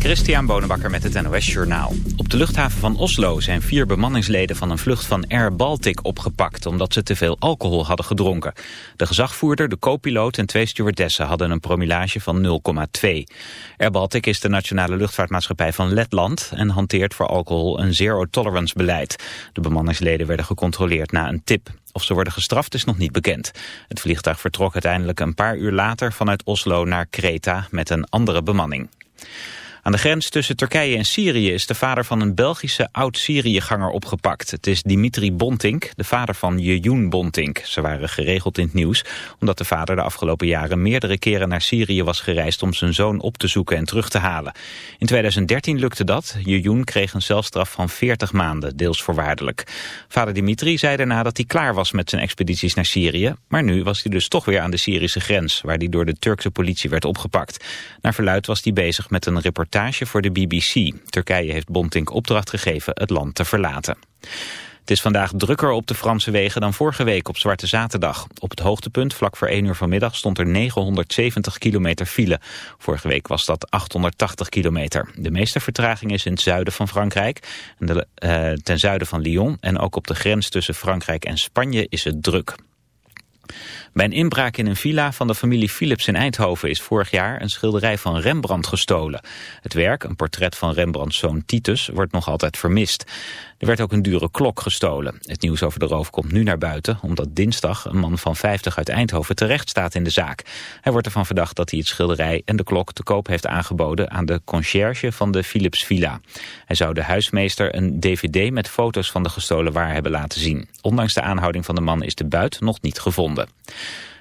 Christian Bonenbakker met het NOS Journaal. Op de luchthaven van Oslo zijn vier bemanningsleden van een vlucht van Air Baltic opgepakt... omdat ze te veel alcohol hadden gedronken. De gezagvoerder, de co-piloot en twee stewardessen hadden een promilage van 0,2. Air Baltic is de nationale luchtvaartmaatschappij van Letland... en hanteert voor alcohol een zero-tolerance beleid. De bemanningsleden werden gecontroleerd na een tip. Of ze worden gestraft is nog niet bekend. Het vliegtuig vertrok uiteindelijk een paar uur later vanuit Oslo naar Kreta met een andere bemanning. Aan de grens tussen Turkije en Syrië is de vader van een Belgische oud-Syriëganger opgepakt. Het is Dimitri Bontink, de vader van Jejoen Bontink. Ze waren geregeld in het nieuws, omdat de vader de afgelopen jaren meerdere keren naar Syrië was gereisd om zijn zoon op te zoeken en terug te halen. In 2013 lukte dat. Jejoen kreeg een celstraf van 40 maanden, deels voorwaardelijk. Vader Dimitri zei daarna dat hij klaar was met zijn expedities naar Syrië, maar nu was hij dus toch weer aan de Syrische grens, waar hij door de Turkse politie werd opgepakt. Naar verluid was hij bezig met een reportage voor de BBC. Turkije heeft Bontink opdracht gegeven het land te verlaten. Het is vandaag drukker op de Franse wegen dan vorige week op Zwarte Zaterdag. Op het hoogtepunt, vlak voor 1 uur vanmiddag, stond er 970 kilometer file. Vorige week was dat 880 kilometer. De meeste vertraging is in het zuiden van Frankrijk, de, uh, ten zuiden van Lyon... en ook op de grens tussen Frankrijk en Spanje is het druk. Bij een inbraak in een villa van de familie Philips in Eindhoven is vorig jaar een schilderij van Rembrandt gestolen. Het werk, een portret van Rembrandts zoon Titus, wordt nog altijd vermist. Er werd ook een dure klok gestolen. Het nieuws over de roof komt nu naar buiten, omdat dinsdag een man van 50 uit Eindhoven terecht staat in de zaak. Hij wordt ervan verdacht dat hij het schilderij en de klok te koop heeft aangeboden aan de conciërge van de Philips Villa. Hij zou de huismeester een dvd met foto's van de gestolen waar hebben laten zien. Ondanks de aanhouding van de man is de buit nog niet gevonden.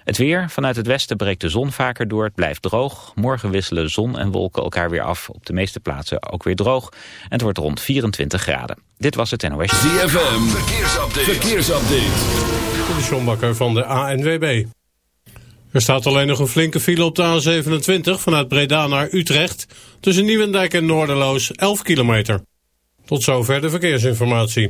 Het weer. Vanuit het westen breekt de zon vaker door. Het blijft droog. Morgen wisselen zon en wolken elkaar weer af. Op de meeste plaatsen ook weer droog. En het wordt rond 24 graden. Dit was het NOS. ZFM. Verkeersupdate. Verkeersupdate. De Sjombakker van de ANWB. Er staat alleen nog een flinke file op de A27 vanuit Breda naar Utrecht. Tussen Nieuwendijk en Noorderloos 11 kilometer. Tot zover de verkeersinformatie.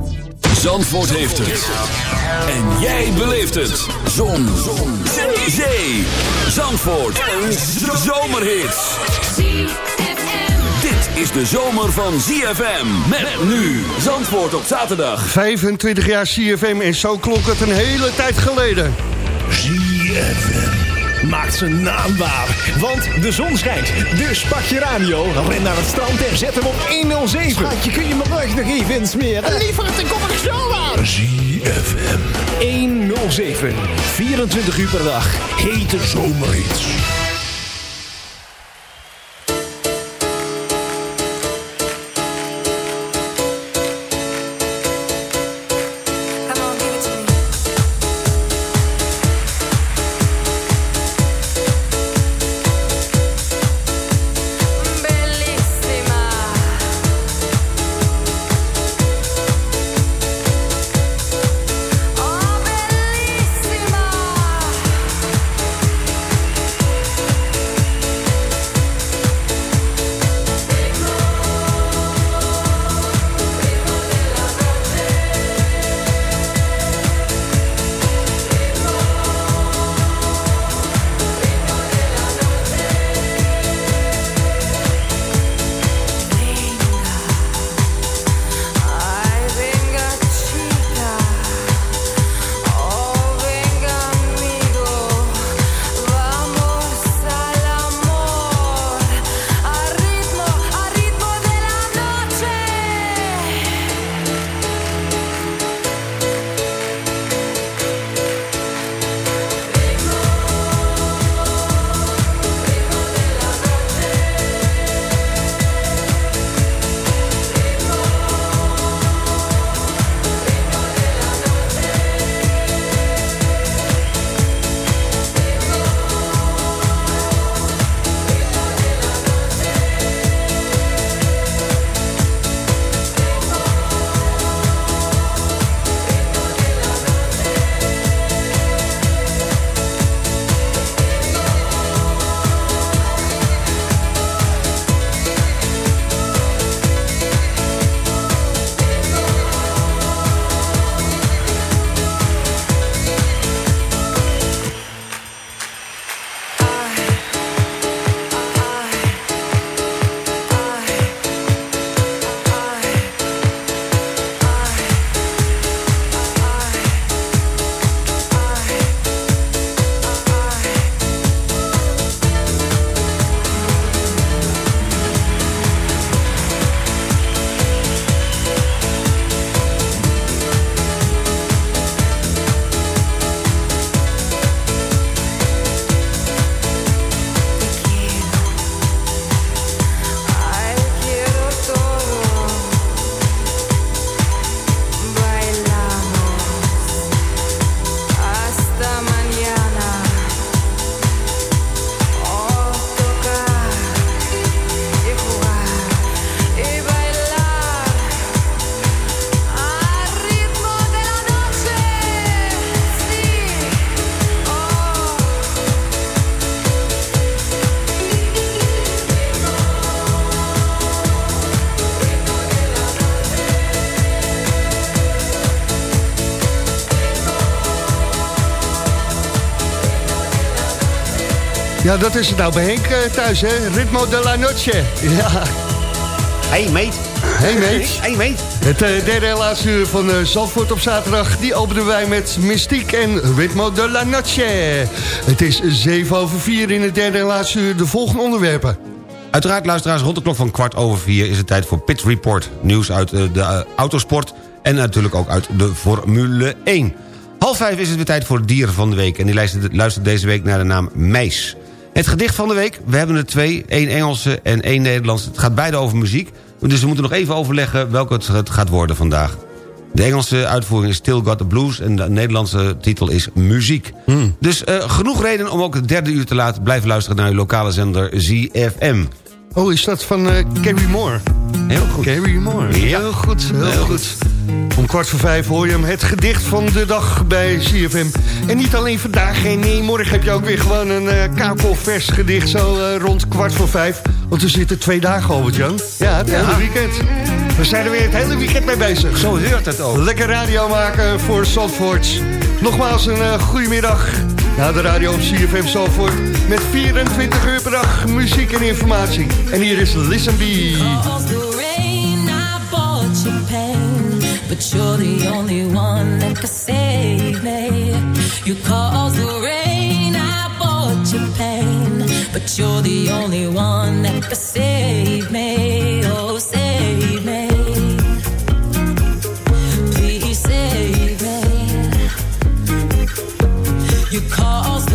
Zandvoort heeft het. En jij beleeft het. Zon. Zon. Zee. Zandvoort. Een zomerhit. Dit is de zomer van ZFM. Met nu. Zandvoort op zaterdag. 25 jaar ZFM en zo klonk het een hele tijd geleden. ZFM maakt zijn naam waar. Want de zon schijnt. Dus pak je radio, ren naar het strand en zet hem op 107. Schatje, kun je mijn rug nog even insmeren? Liever, dan kom ik zo aan. ZFM 107. 24 uur per dag. Hete zomerhits. Ja, dat is het nou bij Henk eh, thuis, hè? Ritmo de la Noche. Ja. Hey mate. Hey, mate. Hey mate. Het eh, derde en laatste uur van uh, Zandvoort op zaterdag... die openen wij met Mystiek en Ritmo de la Noche. Het is 7 over 4 in het derde en laatste uur. De volgende onderwerpen. Uiteraard, luisteraars, rond de klok van kwart over vier... is het tijd voor Pit Report. Nieuws uit uh, de autosport en natuurlijk ook uit de Formule 1. Half vijf is het weer tijd voor het dier van de week... en die luistert, luistert deze week naar de naam Meis. Het gedicht van de week, we hebben er twee. één Engelse en één Nederlandse. Het gaat beide over muziek. Dus we moeten nog even overleggen welke het gaat worden vandaag. De Engelse uitvoering is Still Got the Blues... en de Nederlandse titel is Muziek. Hmm. Dus uh, genoeg reden om ook het derde uur te laten blijven luisteren... naar uw lokale zender ZFM. Oh, is dat van uh, Carrie Moore? Heel goed. Carrie Moore. Ja. Heel goed, heel, Heel goed. Om kwart voor vijf hoor je hem, het gedicht van de dag bij CFM. En niet alleen vandaag, nee, morgen heb je ook weer gewoon een uh, kakelvers gedicht... zo uh, rond kwart voor vijf. Want er zitten twee dagen, Albert-Jan. Ja, het hele weekend. We zijn er weer het hele weekend mee bezig. Zo heurt het ook. Lekker radio maken voor Zandvoort. Nogmaals een uh, goedemiddag. Na de radio op CFM Zandvoort. Met 24 uur per dag muziek en informatie. En hier is Listen. Cause pain, but you're the only one that could save me. You caused the rain, I bought you pain, but you're the only one that could save me. Oh, save me. You caused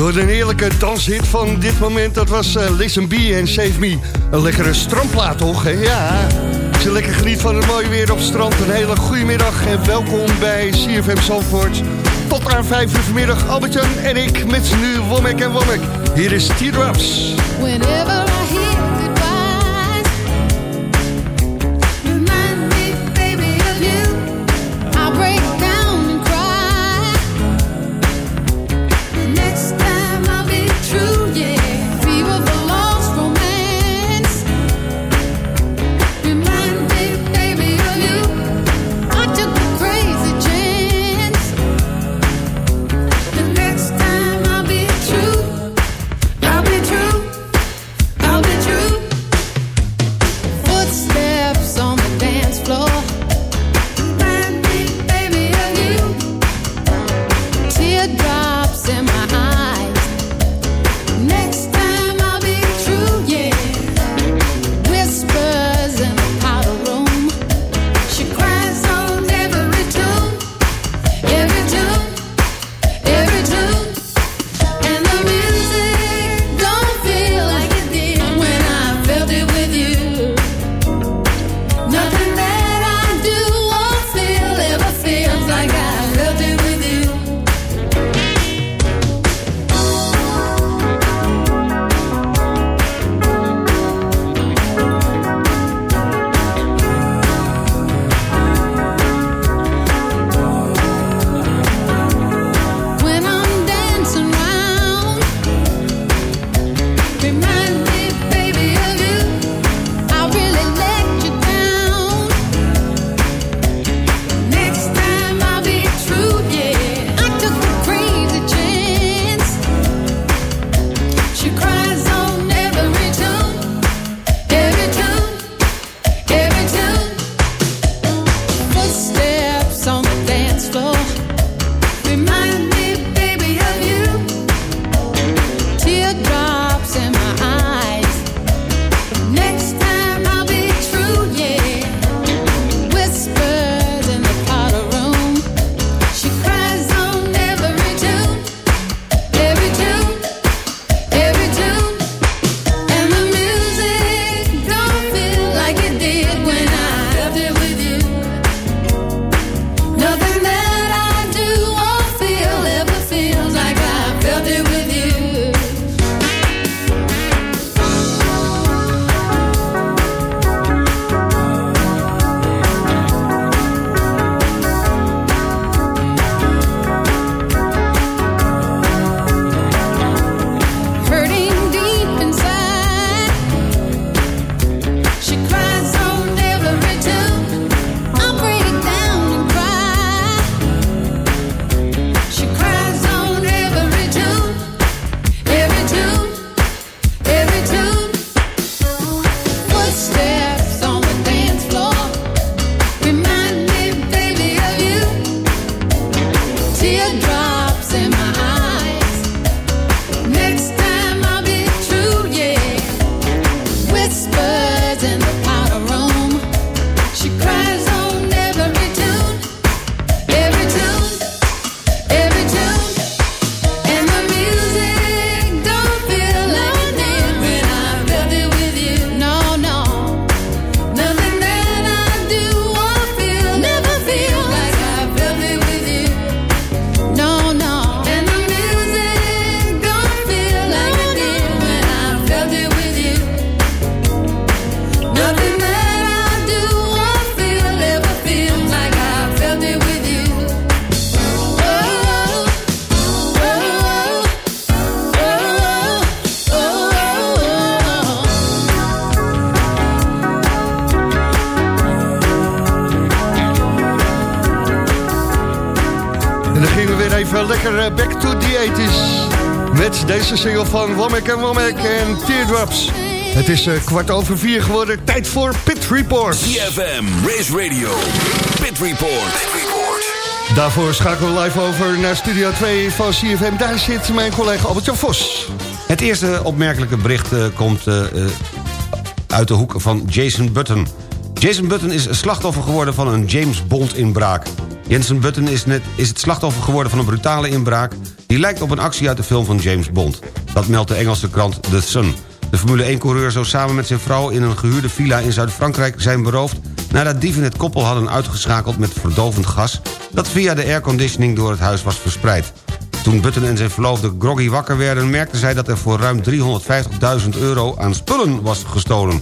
Je een heerlijke danshit van dit moment. Dat was uh, Listen Be en Save Me. Een lekkere strandplaat, toch? Ja. Als lekker geniet van het mooie weer op het strand. Een hele goede middag en welkom bij CFM Zandvoort. Tot aan vijf uur vanmiddag. Albertjan en ik met nu Womek en Womek. Hier is Teardrops. Whenever I Het is eh, kwart over vier geworden. Tijd voor Pit Report. CFM, Race Radio, Pit Report. Daarvoor schakelen we live over naar Studio 2 van CFM. Daar zit mijn collega Albert-Jan Vos. Het eerste opmerkelijke bericht eh, komt eh, eh, uit de hoek van Jason Button. Jason Button is slachtoffer geworden van een James Bond-inbraak. Jensen Button is, net, is het slachtoffer geworden van een brutale inbraak... die lijkt op een actie uit de film van James Bond. Dat meldt de Engelse krant The Sun. De Formule 1-coureur zou samen met zijn vrouw in een gehuurde villa in Zuid-Frankrijk zijn beroofd... nadat dieven het koppel hadden uitgeschakeld met verdovend gas... dat via de airconditioning door het huis was verspreid. Toen Button en zijn verloofde groggy wakker werden... merkten zij dat er voor ruim 350.000 euro aan spullen was gestolen.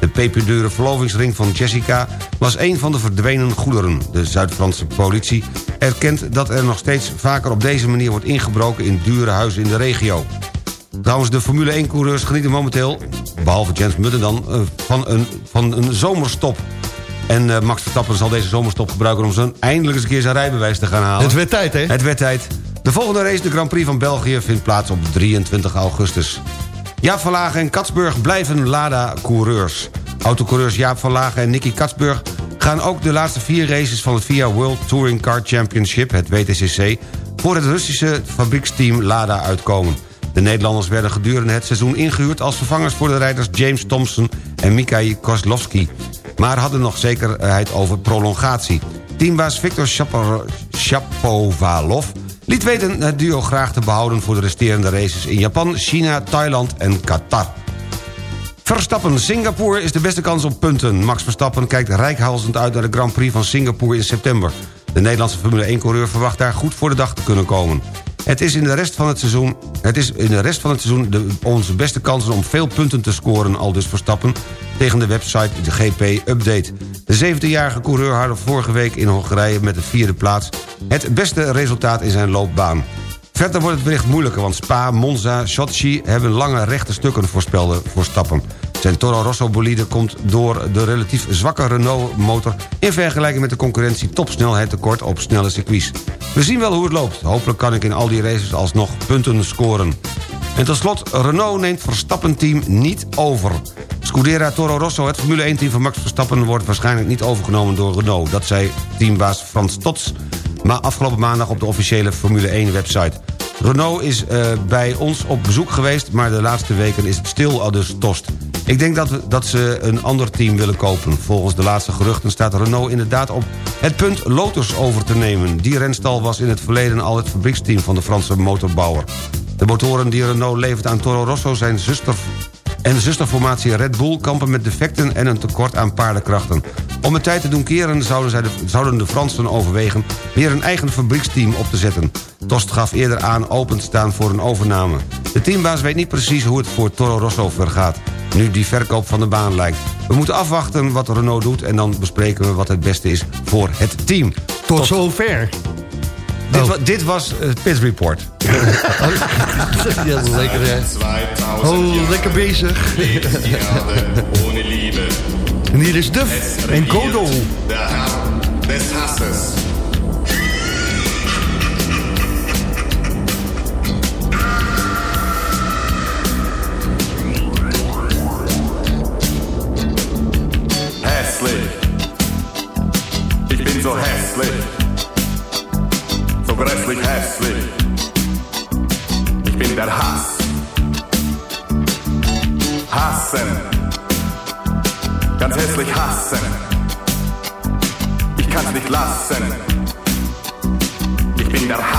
De peperdure verlovingsring van Jessica was een van de verdwenen goederen. De Zuid-Franse politie erkent dat er nog steeds vaker op deze manier wordt ingebroken... in dure huizen in de regio. Trouwens, de Formule 1-coureurs genieten momenteel... behalve Jens Button dan, eh, van een, van een zomerstop. En eh, Max Verstappen zal deze zomerstop gebruiken... om zijn, eindelijk eens een keer zijn rijbewijs te gaan halen. Het werd tijd, hè? Het werd tijd. De volgende race, de Grand Prix van België... vindt plaats op 23 augustus. Jaap van Lagen en Katsburg blijven Lada-coureurs. Autocoureurs Jaap van Lagen en Nicky Katsburg... gaan ook de laatste vier races van het VIA World Touring Car Championship... het WTCC, voor het Russische fabrieksteam Lada uitkomen. De Nederlanders werden gedurende het seizoen ingehuurd... als vervangers voor de rijders James Thompson en Mikhail Kozlovski... maar hadden nog zekerheid over prolongatie. Teambaas Victor Shapovalov liet weten het duo graag te behouden... voor de resterende races in Japan, China, Thailand en Qatar. Verstappen, Singapore is de beste kans op punten. Max Verstappen kijkt rijkhalsend uit naar de Grand Prix van Singapore in september. De Nederlandse Formule 1-coureur verwacht daar goed voor de dag te kunnen komen. Het is in de rest van het seizoen, het is in de rest van het seizoen de, onze beste kansen om veel punten te scoren... al dus Verstappen tegen de website de GP Update. De 17-jarige coureur haalde vorige week in Hongarije met de vierde plaats... het beste resultaat in zijn loopbaan. Verder wordt het bericht moeilijker, want Spa, Monza, Sochi... hebben lange rechte stukken voorspelde voor stappen. Zijn Toro Rosso bolide komt door de relatief zwakke Renault-motor... in vergelijking met de concurrentie topsnelheid tekort op snelle circuits. We zien wel hoe het loopt. Hopelijk kan ik in al die races alsnog punten scoren. En tot slot, Renault neemt Verstappen-team niet over. Scudera Toro Rosso, het Formule 1-team van Max Verstappen... wordt waarschijnlijk niet overgenomen door Renault. Dat zei teambaas Frans Tots maar afgelopen maandag op de officiële Formule 1-website. Renault is eh, bij ons op bezoek geweest... maar de laatste weken is het stil al dus tost. Ik denk dat, dat ze een ander team willen kopen. Volgens de laatste geruchten staat Renault inderdaad op het punt Lotus over te nemen. Die renstal was in het verleden al het fabrieksteam van de Franse motorbouwer. De motoren die Renault levert aan Toro Rosso zijn zuster en de zusterformatie Red Bull kampen met defecten en een tekort aan paardenkrachten. Om het tijd te doen keren zouden, zij de, zouden de Fransen overwegen... weer een eigen fabrieksteam op te zetten. Tost gaf eerder aan open te staan voor een overname. De teambaas weet niet precies hoe het voor Toro Rosso vergaat... nu die verkoop van de baan lijkt. We moeten afwachten wat Renault doet... en dan bespreken we wat het beste is voor het team. Tot zover. Dit, wa- dit was het Pit Report. Ja, lekker, hè? Oh, lekker bezig. En hier is Duff en Godo. Der Herr des Hasses. So grässlich hässlich. Ich bin der Hass. Hassen. Ganz hässlich hassen. Ich kann's nicht lassen. Ich bin der Hass.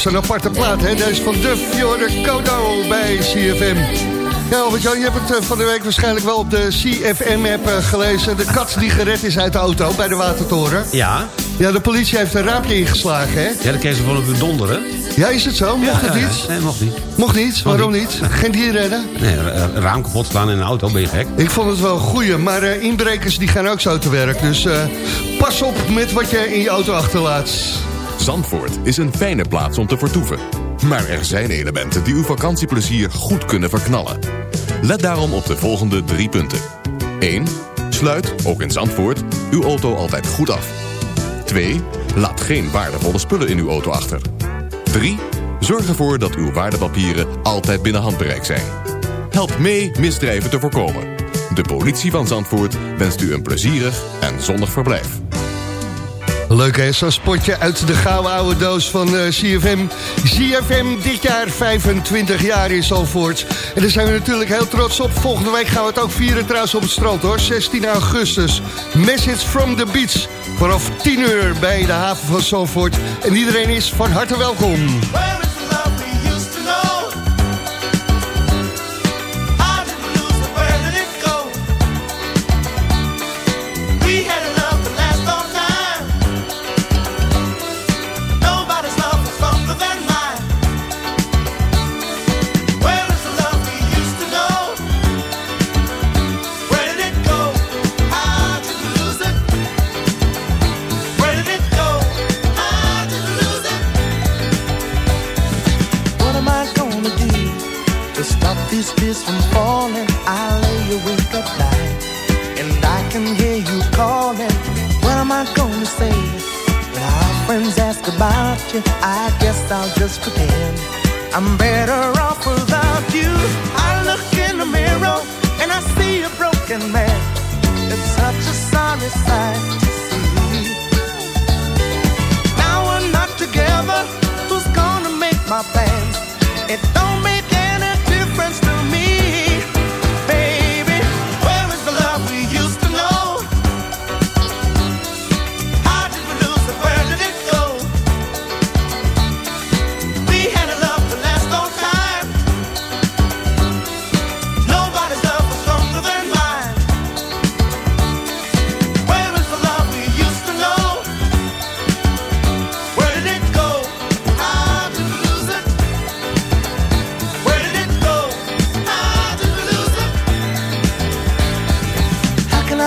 Zo'n aparte plaat, hè? Deze van Duff, Fjorde Kodo bij CFM. Ja, Albert-Jan, je hebt het eh, van de week waarschijnlijk wel op de CFM-app eh, gelezen. De kat die gered is uit de auto bij de Watertoren. Ja, Ja, de politie heeft een raampje ingeslagen, hè? ja dan kreeg ze van op donderen. Ja, is het zo? Mocht Ja, het ja, niet? Nee, mocht niet. Mocht niet? Waarom niet? Geen dier redden? Nee, een een raam kapot slaan in een auto, ben je gek? Ik vond het wel een goeie, maar eh, inbrekers die gaan ook zo te werk. Dus eh, pas op met wat je in je auto achterlaat. Zandvoort is een fijne plaats om te vertoeven. Maar er zijn elementen die uw vakantieplezier goed kunnen verknallen. Let daarom op de volgende drie punten. 1. Sluit, ook in Zandvoort, uw auto altijd goed af. 2. Laat geen waardevolle spullen in uw auto achter. 3. Zorg ervoor dat uw waardepapieren altijd binnen handbereik zijn. Help mee misdrijven te voorkomen. De politie van Zandvoort wenst u een plezierig en zonnig verblijf. Leuk hè, zo'n spotje uit de gouden oude doos van eh, CFM. CFM dit jaar 25 jaar in Zalvoort. En daar zijn we natuurlijk heel trots op. Volgende week gaan we het ook vieren trouwens op het strand hoor. 16 augustus. Message from the beach. Vanaf 10 uur bij de haven van Zalvoort. En iedereen is van harte welkom.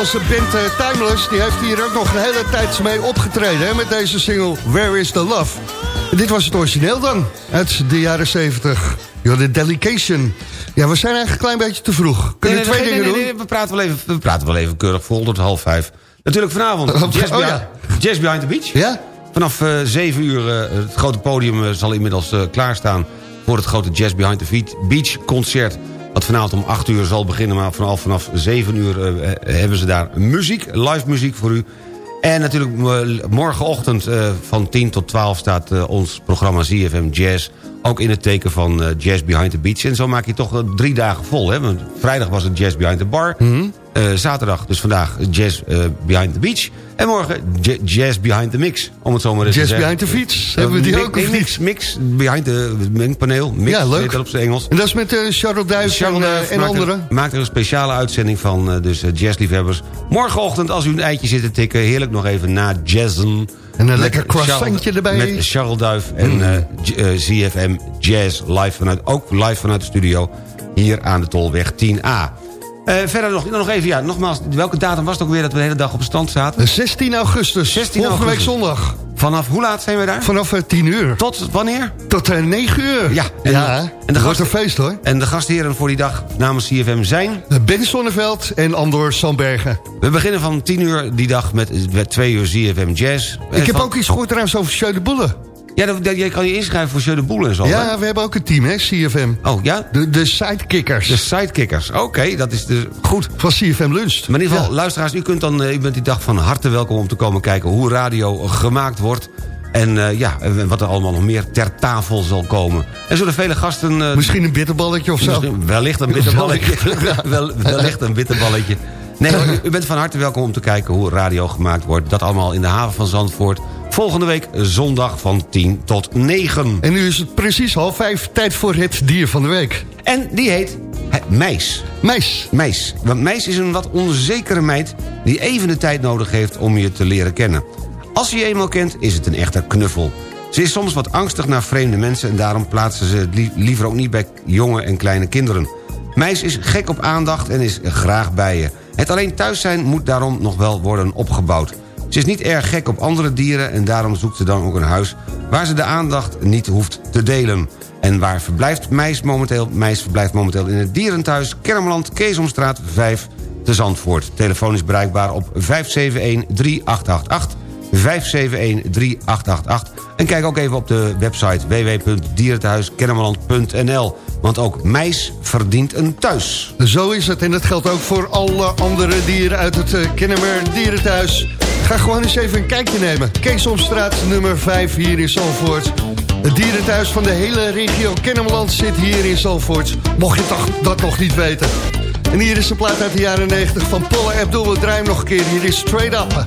Nederlandse band eh, Timeless die heeft hier ook nog een hele tijd mee opgetreden... Hè, met deze single Where is the Love. En dit was het origineel dan, uit de jaren 70. Ja, de Delication. Ja, we zijn eigenlijk een klein beetje te vroeg. Kunnen Nee, twee nee, dingen doen? nee, we, praten wel even, we praten wel even keurig vol tot half vijf. Natuurlijk vanavond, Oh, Jazz, oh, Behind, ja. Jazz Behind the Beach. Ja? Vanaf eh 7 uur, eh, het grote podium zal inmiddels klaarstaan... voor het grote Jazz Behind the Feet Beach concert. Dat vanavond om 8 uur zal beginnen, maar vanaf, vanaf 7 uur eh, hebben ze daar muziek, live muziek voor u. En natuurlijk eh, morgenochtend eh, van 10 tot 12 staat ons programma ZFM Jazz... ook in het teken van Jazz Behind the Beach. En zo maak je toch drie dagen vol. Hè? Vrijdag was het Jazz Behind the Bar. Mhm. Zaterdag, dus vandaag, Jazz eh, Behind the Beach. En morgen Jazz Behind the Mix, om het zo maar eens Jazz te zeggen. Behind the Fiets, hebben we die Mi- ook, of mix, mix, Behind the mengpaneel. Mix, Ja, leuk. dat op zijn Engels. En dat is met eh Charles Duif Charles en, eh, Duif en er- anderen. Maakt er een speciale uitzending van, eh, dus eh, jazzliefhebbers. Morgenochtend, als u een eitje zit te tikken... heerlijk nog even na jazzen. En een lekker croissantje erbij. Met Charles Duif en eh, eh, ZFM Jazz live vanuit, ook live vanuit de studio... hier aan de Tolweg 10A. Eh, verder nog, nog even, ja, nogmaals, welke datum was het ook weer... dat we de hele dag op stand zaten? 16 augustus, 16 volgende week zondag. Vanaf hoe laat zijn we daar? Vanaf eh, 10 uur. Tot wanneer? Tot eh, 9 uur. Ja, en- ja en de dat wordt gasten- een feest hoor. En de gastheren voor die dag namens CFM zijn... Ben Sonneveld en Andor Sandbergen. We beginnen van 10 uur die dag met, met 2 uur ZFM Jazz. Ik Eh, heb van- ook iets gehoord trouwens over Sjeu de Boele. Ja, dat, dat- je kan je inschrijven voor Jeu de Boel en zo. hè? Ja, we hebben ook een team, hè, CFM. Oh, ja? De, de sidekickers De sidekickers. Oké, dat is de, goed. van CFM Lunch. Maar in ieder geval, Ja. luisteraars, u, kunt dan, eh, u bent die dag van harte welkom om te komen kijken... hoe radio gemaakt wordt. En eh, ja, en wat er allemaal nog meer ter tafel zal komen. En zullen vele gasten... eh, Misschien een bitterballetje of zo. Wellicht een bitterballetje. Wel, wellicht een bitterballetje. Nee, u bent van harte welkom om te kijken hoe radio gemaakt wordt. Dat allemaal in de haven van Zandvoort. Volgende week zondag van 10 tot 9. En nu is het precies half vijf, tijd voor het dier van de week. En die heet het Meis. Meis. Meis. Want Meis is een wat onzekere meid... die even de tijd nodig heeft om je te leren kennen. Als je je eenmaal kent, is het een echte knuffel. Ze is soms wat angstig naar vreemde mensen... en daarom plaatsen ze het lie- liever ook niet bij jonge en kleine kinderen. Meis is gek op aandacht en is graag bij je. Het alleen thuis zijn moet daarom nog wel worden opgebouwd. Ze is niet erg gek op andere dieren... en daarom zoekt ze dan ook een huis... waar ze de aandacht niet hoeft te delen. En waar verblijft Meis momenteel? Meis verblijft momenteel in het dierenthuis... Kermeland, Keesomstraat 5 te Zandvoort. Telefoon is bereikbaar op 571-3888... 571-3888. En kijk ook even op de website www.dierenthuiskennemerland.nl. Want ook meis verdient een thuis. Zo is het en dat geldt ook voor alle andere dieren uit het uh, Kennemer Dierenthuis. Ga gewoon eens even een kijkje nemen. Keesomstraat nummer 5 hier in Zalvoort. Het dierenthuis van de hele regio Kennemerland zit hier in Zalvoort. Mocht je dat nog niet weten. En hier is een plaat uit de jaren 90 van Paul Abdul. We draaien nog een keer. Hier is Straight Up.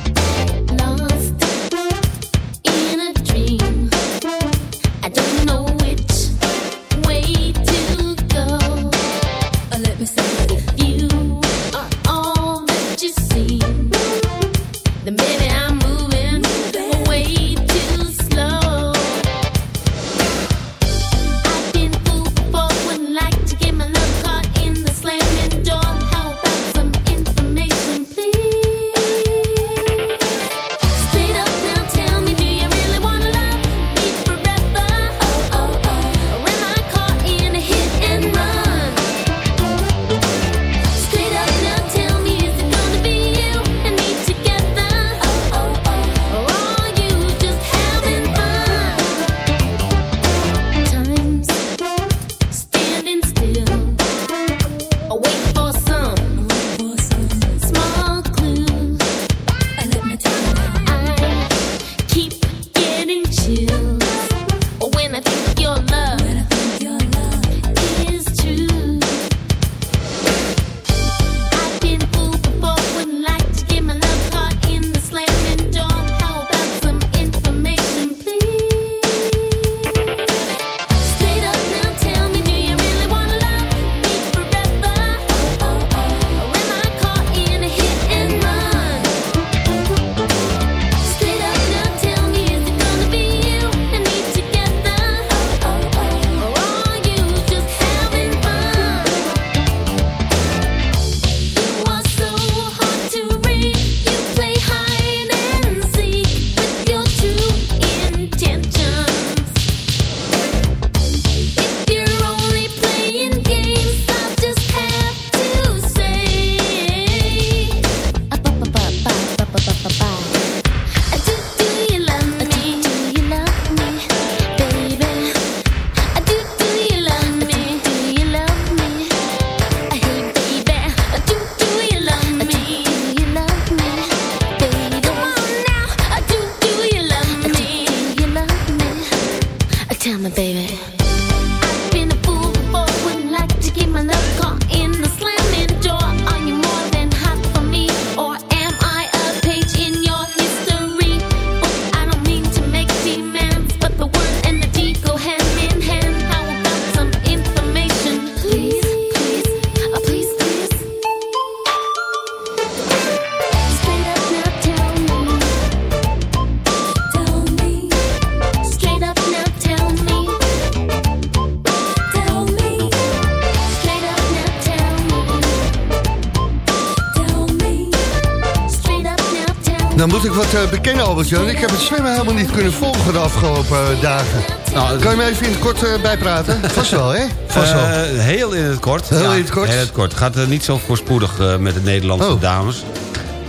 Wat eh, bekennen, Albert-Jan. Ik heb het zwemmen helemaal niet kunnen volgen de afgelopen eh, dagen. Nou, kan je me even in het kort eh, bijpraten? Vast wel, hè? Vast wel. Heel in het kort. Heel Ja, in het kort? Heel in het kort. Het gaat eh, niet zo voorspoedig met de Nederlandse Oh. dames.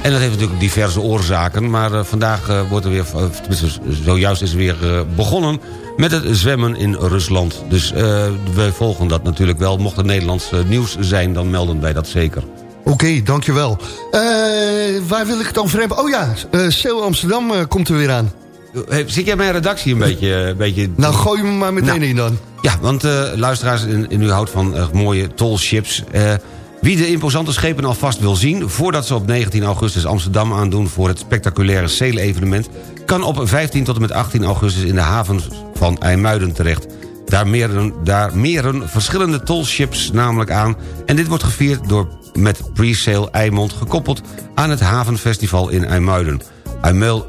En dat heeft natuurlijk diverse oorzaken. Maar vandaag wordt er weer, zojuist is er weer begonnen... met het zwemmen in Rusland. Dus wij volgen dat natuurlijk wel. Mocht er Nederlands nieuws zijn, dan melden wij dat zeker. Oké, dankjewel. Eh waar wil ik het dan voor hebben? Oh ja, eh Seel Amsterdam eh, komt er weer aan. Hey, zit jij mijn redactie een beetje... Een beetje Nou, gooi me maar meteen Nou. in dan. Ja, want luisteraars, en, en u houdt van mooie tolships. Wie de imposante schepen alvast wil zien... voordat ze op 19 augustus Amsterdam aandoen... voor het spectaculaire Zeelevenement... kan op 15 tot en met 18 augustus in de haven van IJmuiden terecht. Daar meren, daar meren verschillende tolships namelijk aan... en dit wordt gevierd door met pre-sale Eimond... gekoppeld aan het havenfestival in IJmuiden.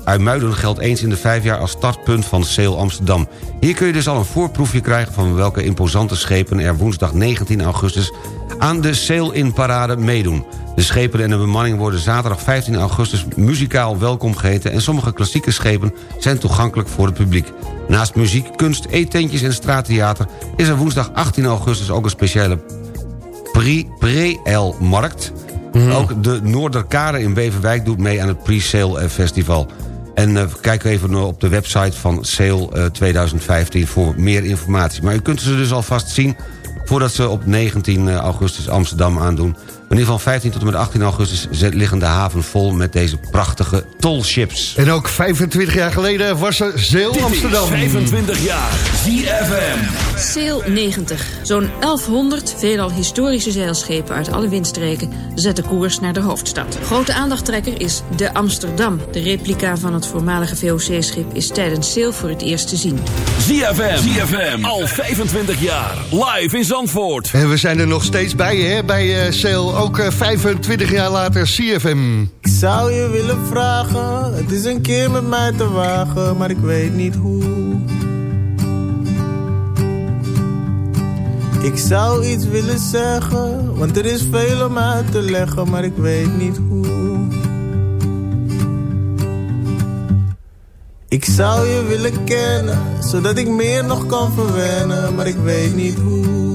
IJmuiden geldt eens in de vijf jaar als startpunt van Sail Amsterdam. Hier kun je dus al een voorproefje krijgen van welke imposante schepen er woensdag 19 augustus aan de Sail in Parade meedoen. De schepen en de bemanning worden zaterdag 15 augustus muzikaal welkom geheten... en sommige klassieke schepen zijn toegankelijk voor het publiek. Naast muziek, kunst, eetentjes en straattheater... is er woensdag 18 augustus ook een speciale Pre- Pre-El-markt. Ook de Noorderkade in Beverwijk doet mee aan het Pre-Sale eh, Festival. En eh, kijk even op de website van Sale eh, 2015 voor meer informatie. Maar u kunt ze dus alvast zien voordat ze op 19 augustus Amsterdam aandoen. In ieder geval 15 tot en met 18 augustus liggen de haven vol met deze prachtige tolships. En ook 25 jaar geleden was er Zeel Amsterdam. 25 jaar. ZFM. Sail 90. Zo'n 1100 veelal historische zeilschepen uit alle windstreken zetten koers naar de hoofdstad. Grote aandachttrekker is de Amsterdam. De replica van het voormalige VOC-schip is tijdens Sail voor het eerst te zien. ZFM. ZFM. Al 25 jaar. Live in Zandvoort. En we zijn er nog steeds bij, hè, bij eh Sale. Ook eh, 25 jaar later CFM. Ik zou je willen vragen, het is een keer met mij te wagen, maar ik weet niet hoe. Ik zou iets willen zeggen, want er is veel om uit te leggen, maar ik weet niet hoe. Ik zou je willen kennen, zodat ik meer nog kan verwennen, maar ik weet niet hoe.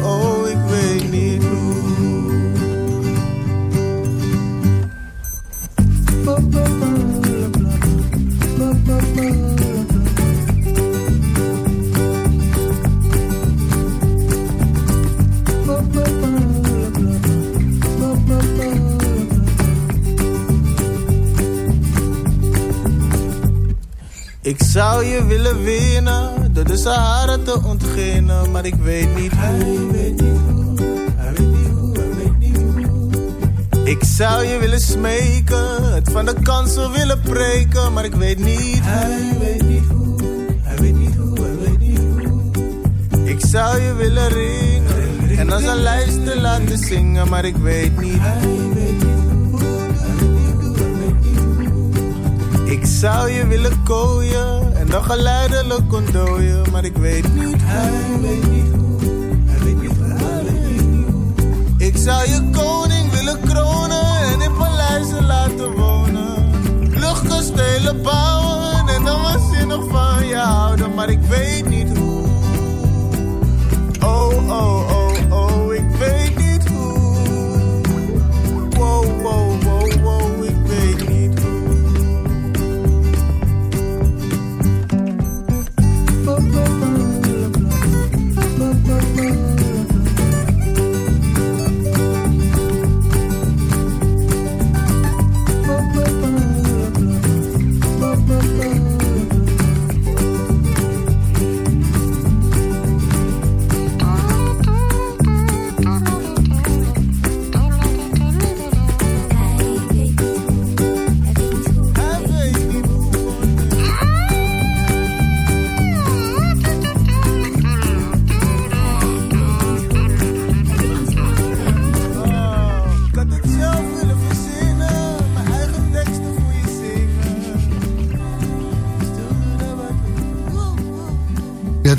Ik zou je willen winnen, door de Sahara te ontginnen, maar ik weet niet hoe. Hij weet niet Ik zou je willen smeken, het van de kansel willen preken, maar ik weet niet Hij weet niet hoe, hij weet niet hoe, hij weet niet hoe. Ik zou je willen ringen, en als een lijst te laten zingen, maar ik weet niet Hij weet niet hoe, hij weet niet hoe, hij weet niet hoe. Ik zou je willen kooien en dan geleidelijk ontdooien, maar ik weet niet Hij weet niet zou je koning willen kronen en in paleizen laten wonen. Luchtkastelen bouwen en dan waanzinnig van je houden, maar ik weet niet hoe. Oh, oh,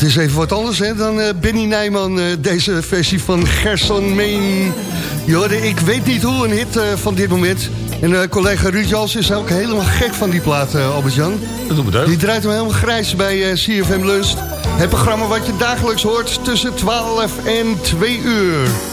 het is even wat anders hè, dan eh, Benny Nijman, eh, deze versie van Gerson Meen. Jorde, ik weet niet hoe, een hit eh, van dit moment. En collega Ruud Jans is ook helemaal gek van die plaat, Albert-Jan. Dat doet me. Die draait hem helemaal grijs bij CFM Lust. Het programma wat je dagelijks hoort tussen 12 en 2 uur.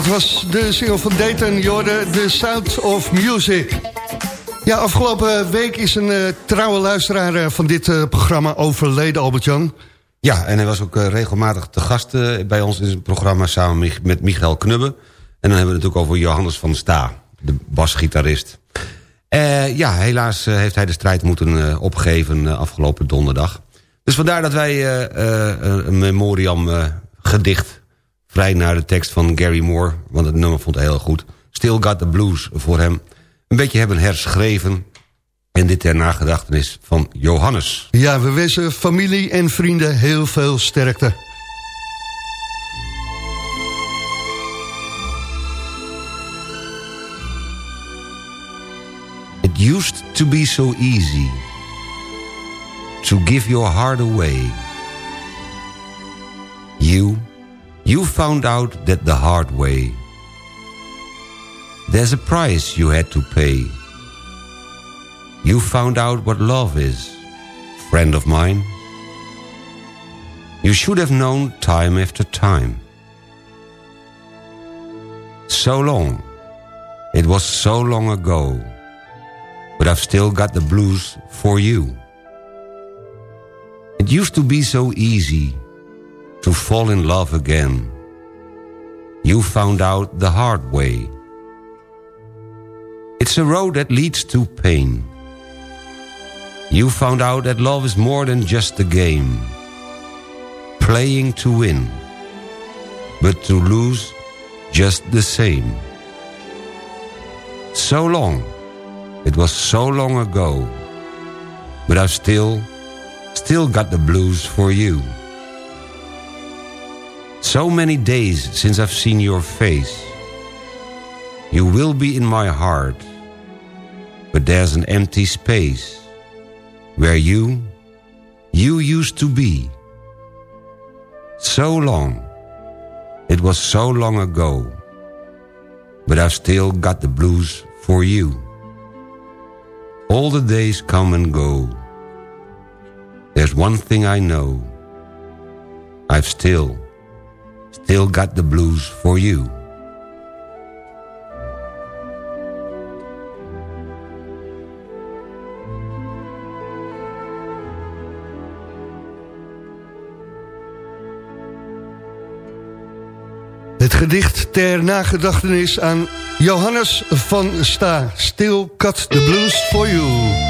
Dat was de single van Dayton, Jorde, The Sound of Music. Ja, afgelopen week is een uh, trouwe luisteraar uh, van dit uh, programma overleden, Albert-Jan. Ja, en hij was ook regelmatig te gast bij ons in het programma... samen met Michael Knubbe. En dan hebben we het natuurlijk over Johannes van Sta, de basgitarist. ja, helaas heeft hij de strijd moeten opgeven afgelopen donderdag. Dus vandaar dat wij een memoriam gedicht vrij naar de tekst van Gary Moore... want het nummer vond hij heel goed. Still Got the Blues voor hem. Een beetje hebben herschreven. En dit ter nagedachtenis van Johannes. Ja, we wensen familie en vrienden heel veel sterkte. It used to be so easy To give your heart away You You found out that the hard way. There's a price you had to pay. You found out what love is, friend of mine. You should have known time after time. So long. It was so long ago. But I've still got the blues for you. It used to be so easy to fall in love again. You found out the hard way. It's a road that leads to pain. You found out that love is more than just a game. Playing to win, but to lose just the same. So long, it was so long ago, but I've still, still got the blues for you. So many days since I've seen your face. You will be in my heart, but there's an empty space where you, you used to be. So long, it was so long ago, but I've still got the blues for you. All the days come and go. There's one thing I know. I've still Still Got the Blues for You. Het gedicht ter nagedachtenis aan Johannes van Sta. Still Cut the Blues for You.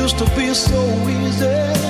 Used to be so easy.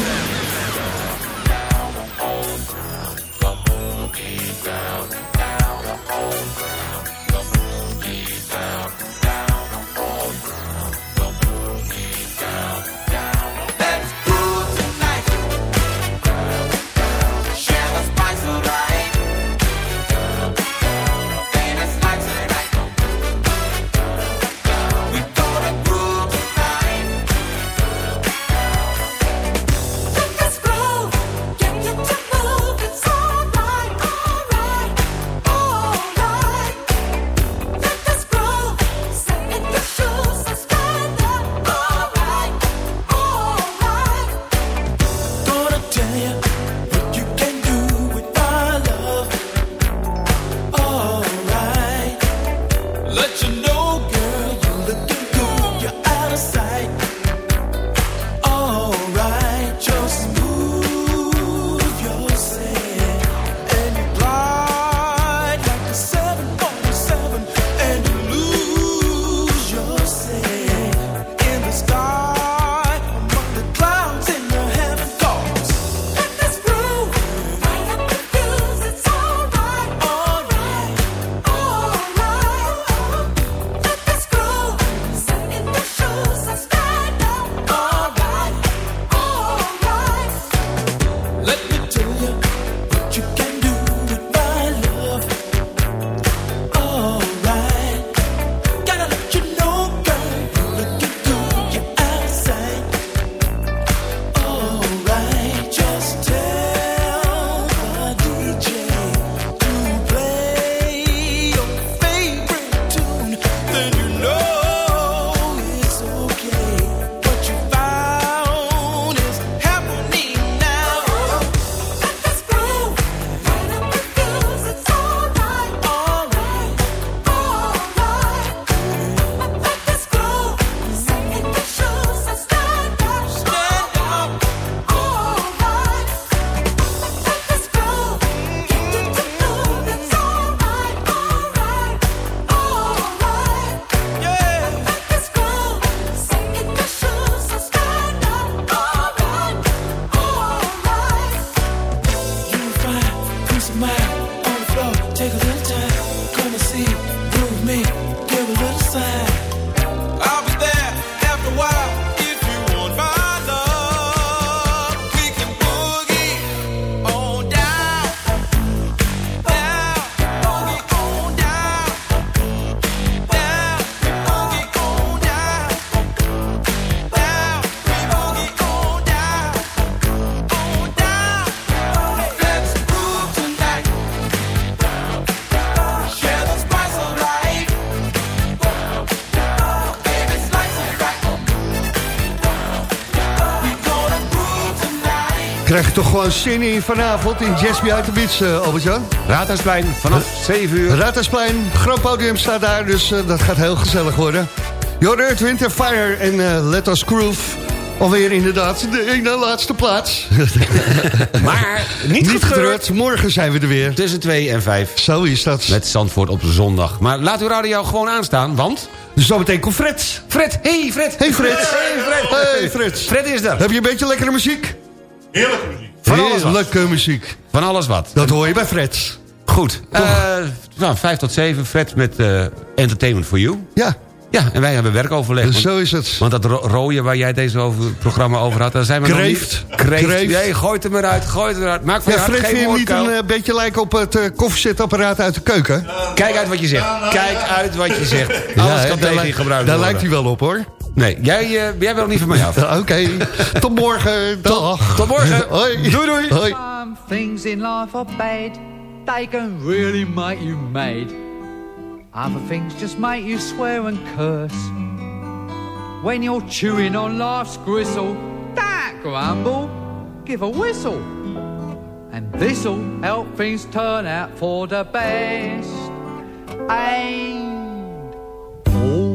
Gewoon zin in vanavond in Jazz Behind the Beach, uh, Albert-Jan? Raadhuisplein, vanaf 7 uur. Raadhuisplein, groot podium staat daar, dus uh, dat gaat heel gezellig worden. Jordan Earth, Winter Fire en uh, Let Us Groove. Alweer inderdaad de ene laatste plaats. maar niet, niet getreurd. Morgen zijn we er weer. Tussen 2 en 5. Zo is dat. Met Zandvoort op zondag. Maar laat uw radio gewoon aanstaan, want... Zometeen komt Fred. Fred, hey Fred. Hey Fred. Hey Fred. Hey Fred. Fred is er. Heb je een beetje lekkere muziek? Heerlijke muziek. Van alles wat. Heerlijke muziek. Van alles wat. Dat hoor je bij Fred. Goed. Uh, nou, 5 tot 7. Fred met uh, Entertainment for You. Ja. Ja, en wij hebben werkoverleg. Dus zo is het. Want dat ro rode waar jij deze over, programma over had... daar zijn we Kreeft. nog niet... Kreeft. Kreeft. Nee, gooit hem eruit, gooit hem eruit. Maak van ja, je hart Fred, geen niet een uh, beetje lijken op het uh, koffiezetapparaat uit de keuken? Kijk uit wat je zegt. Kijk uit wat je zegt. Alles ja, kan tegen je gebruikt Daar lijkt hij wel op, hoor. Nee, jij, uh, jij wil niet van mij af. Oké, okay. tot morgen. Dag. Tot, tot morgen. Hoi. Doei, doei. Hoi. Some things in life are bad. They can really make you mad. Other things just make you swear and curse. When you're chewing on life's gristle, that grumble, give a whistle. And this'll help things turn out for the best. And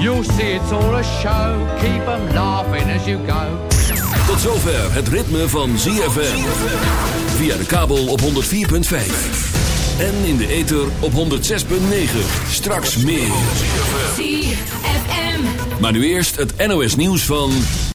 You'll see it's all a show, keep 'em laughing as you go. Tot zover het ritme van ZFM. Via de kabel op 104.5. En in de ether op 106.9. Straks meer. ZFM. Maar nu eerst het NOS nieuws van...